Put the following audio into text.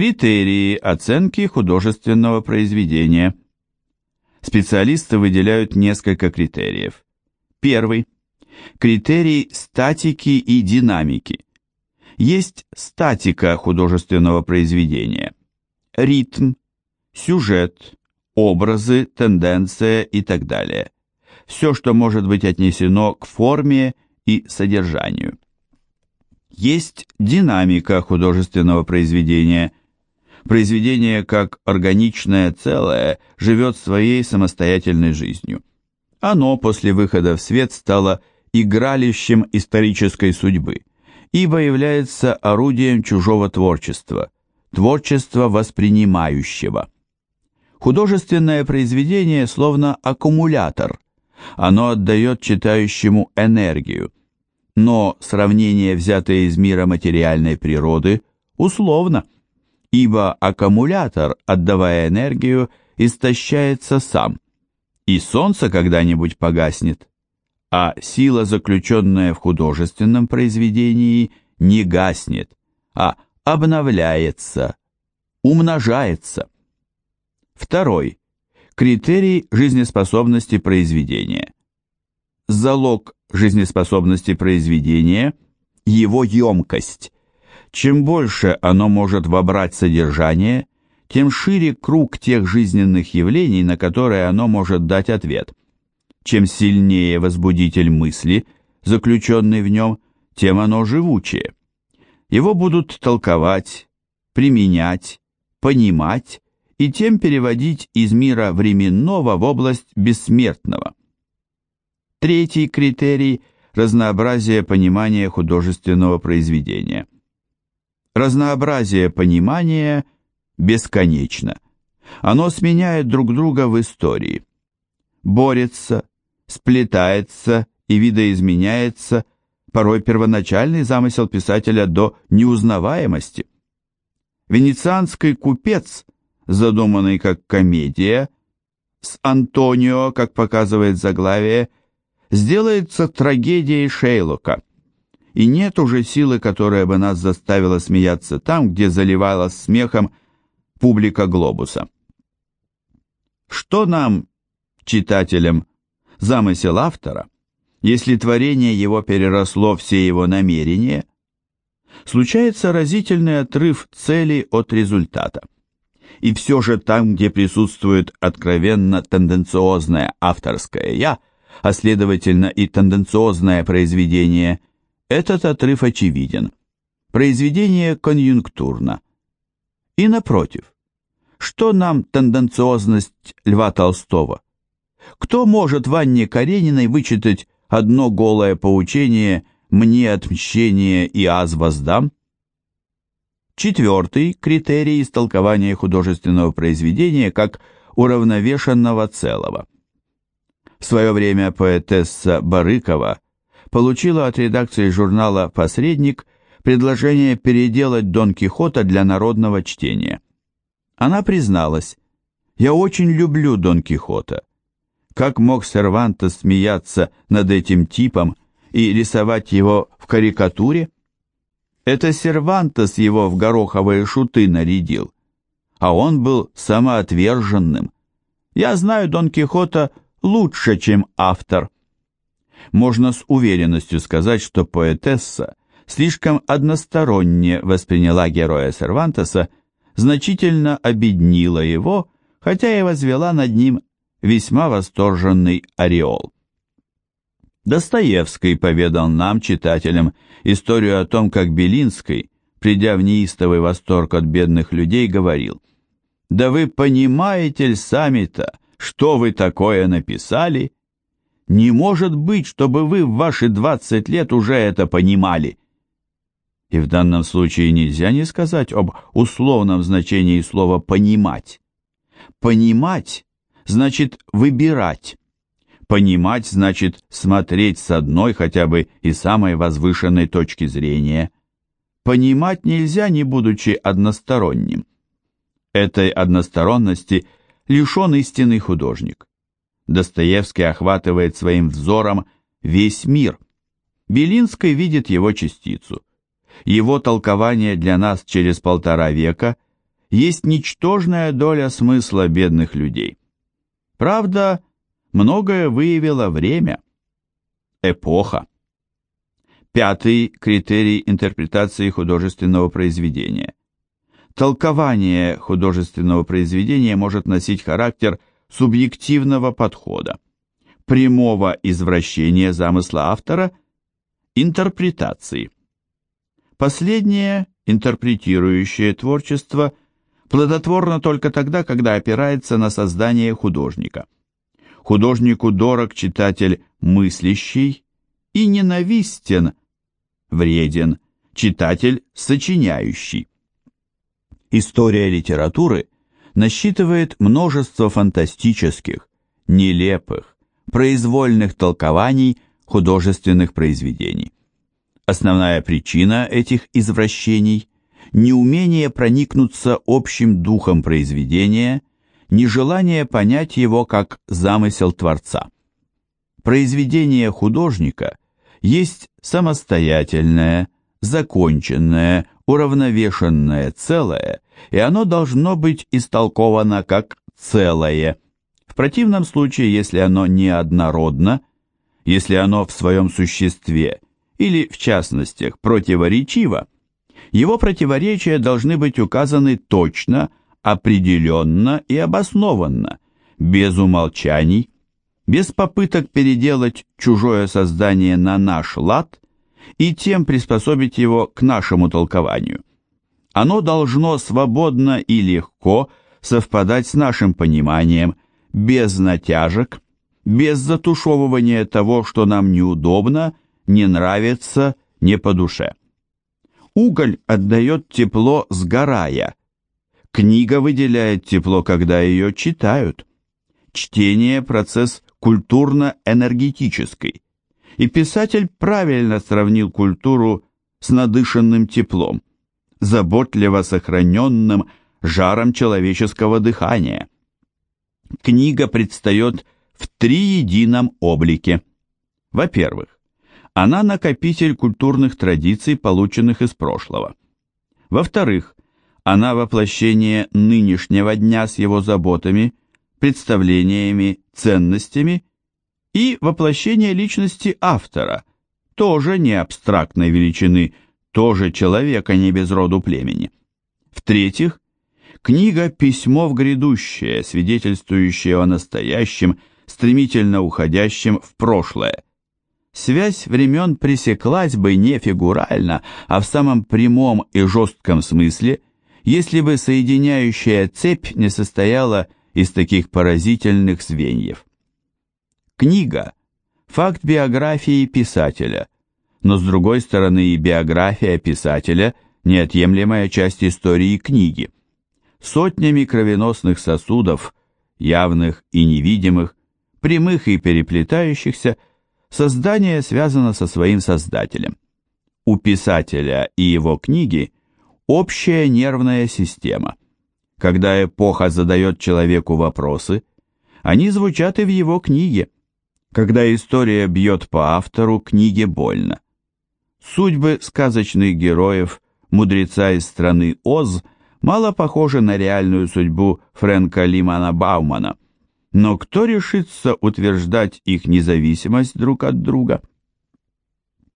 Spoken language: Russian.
Критерии оценки художественного произведения. Специалисты выделяют несколько критериев. Первый. Критерий статики и динамики. Есть статика художественного произведения. Ритм, сюжет, образы, тенденция и так далее. Все, что может быть отнесено к форме и содержанию. Есть динамика художественного произведения. Произведение как органичное целое живет своей самостоятельной жизнью. Оно после выхода в свет стало игралищем исторической судьбы, ибо является орудием чужого творчества, творчества воспринимающего. Художественное произведение словно аккумулятор. Оно отдает читающему энергию. Но сравнение, взятое из мира материальной природы, условно, ибо аккумулятор, отдавая энергию, истощается сам, и солнце когда-нибудь погаснет, а сила, заключенная в художественном произведении, не гаснет, а обновляется, умножается. Второй. Критерий жизнеспособности произведения. Залог жизнеспособности произведения – его емкость. Чем больше оно может вобрать содержание, тем шире круг тех жизненных явлений, на которые оно может дать ответ. Чем сильнее возбудитель мысли, заключенный в нем, тем оно живучее. Его будут толковать, применять, понимать и тем переводить из мира временного в область бессмертного. Третий критерий – разнообразие понимания художественного произведения. Разнообразие понимания бесконечно. Оно сменяет друг друга в истории. Борется, сплетается и видоизменяется, порой первоначальный замысел писателя до неузнаваемости. Венецианский купец – задуманный как комедия, с Антонио, как показывает заглавие, сделается трагедией Шейлока. И нет уже силы, которая бы нас заставила смеяться там, где заливалась смехом публика глобуса. Что нам, читателям, замысел автора, если творение его переросло все его намерения? Случается разительный отрыв цели от результата и все же там, где присутствует откровенно тенденциозное авторское «я», а следовательно и тенденциозное произведение, этот отрыв очевиден. Произведение конъюнктурно. И напротив, что нам тенденциозность Льва Толстого? Кто может Ванне Карениной вычитать одно голое поучение «мне отмщение и аз воздам»? Четвертый критерий истолкования художественного произведения как уравновешенного целого. В свое время поэтесса Барыкова получила от редакции журнала «Посредник» предложение переделать Дон Кихота для народного чтения. Она призналась, «Я очень люблю Дон Кихота. Как мог Серванто смеяться над этим типом и рисовать его в карикатуре?» Это Сервантес его в гороховые шуты нарядил, а он был самоотверженным. Я знаю Дон Кихота лучше, чем автор. Можно с уверенностью сказать, что поэтесса слишком односторонне восприняла героя Сервантеса, значительно обеднила его, хотя и возвела над ним весьма восторженный ореол. Достоевский поведал нам, читателям, историю о том, как Белинский, придя в неистовый восторг от бедных людей, говорил, «Да вы понимаете ли сами-то, что вы такое написали? Не может быть, чтобы вы в ваши двадцать лет уже это понимали». И в данном случае нельзя не сказать об условном значении слова «понимать». «Понимать» значит «выбирать». Понимать значит смотреть с одной хотя бы и самой возвышенной точки зрения. Понимать нельзя, не будучи односторонним. Этой односторонности лишен истинный художник. Достоевский охватывает своим взором весь мир. Белинский видит его частицу. Его толкование для нас через полтора века есть ничтожная доля смысла бедных людей. Правда, многое выявило время, эпоха. Пятый критерий интерпретации художественного произведения. Толкование художественного произведения может носить характер субъективного подхода, прямого извращения замысла автора, интерпретации. Последнее, интерпретирующее творчество, плодотворно только тогда, когда опирается на создание художника. Художнику дорог читатель мыслящий и ненавистен, вреден, читатель сочиняющий. История литературы насчитывает множество фантастических, нелепых, произвольных толкований художественных произведений. Основная причина этих извращений – неумение проникнуться общим духом произведения, нежелание понять его как замысел Творца. Произведение художника есть самостоятельное, законченное, уравновешенное целое, и оно должно быть истолковано как целое. В противном случае, если оно неоднородно, если оно в своем существе или в частностях противоречиво, его противоречия должны быть указаны точно, определенно и обоснованно, без умолчаний, без попыток переделать чужое создание на наш лад и тем приспособить его к нашему толкованию. Оно должно свободно и легко совпадать с нашим пониманием, без натяжек, без затушевывания того, что нам неудобно, не нравится, не по душе. Уголь отдает тепло, сгорая. Книга выделяет тепло, когда ее читают. Чтение – процесс культурно-энергетический, и писатель правильно сравнил культуру с надышанным теплом, заботливо сохраненным жаром человеческого дыхания. Книга предстает в три едином облике. Во-первых, она накопитель культурных традиций, полученных из прошлого. Во-вторых, она воплощение нынешнего дня с его заботами, представлениями, ценностями и воплощение личности автора, тоже не абстрактной величины, тоже человека не без роду племени. В-третьих, книга «Письмо в грядущее», свидетельствующее о настоящем, стремительно уходящем в прошлое. Связь времен пресеклась бы не фигурально, а в самом прямом и жестком смысле, если бы соединяющая цепь не состояла из таких поразительных звеньев. Книга – факт биографии писателя, но с другой стороны и биография писателя – неотъемлемая часть истории книги. Сотнями кровеносных сосудов, явных и невидимых, прямых и переплетающихся, создание связано со своим создателем. У писателя и его книги общая нервная система. Когда эпоха задает человеку вопросы, они звучат и в его книге. Когда история бьет по автору, книге больно. Судьбы сказочных героев, мудреца из страны Оз, мало похожи на реальную судьбу Фрэнка Лимана Баумана. Но кто решится утверждать их независимость друг от друга?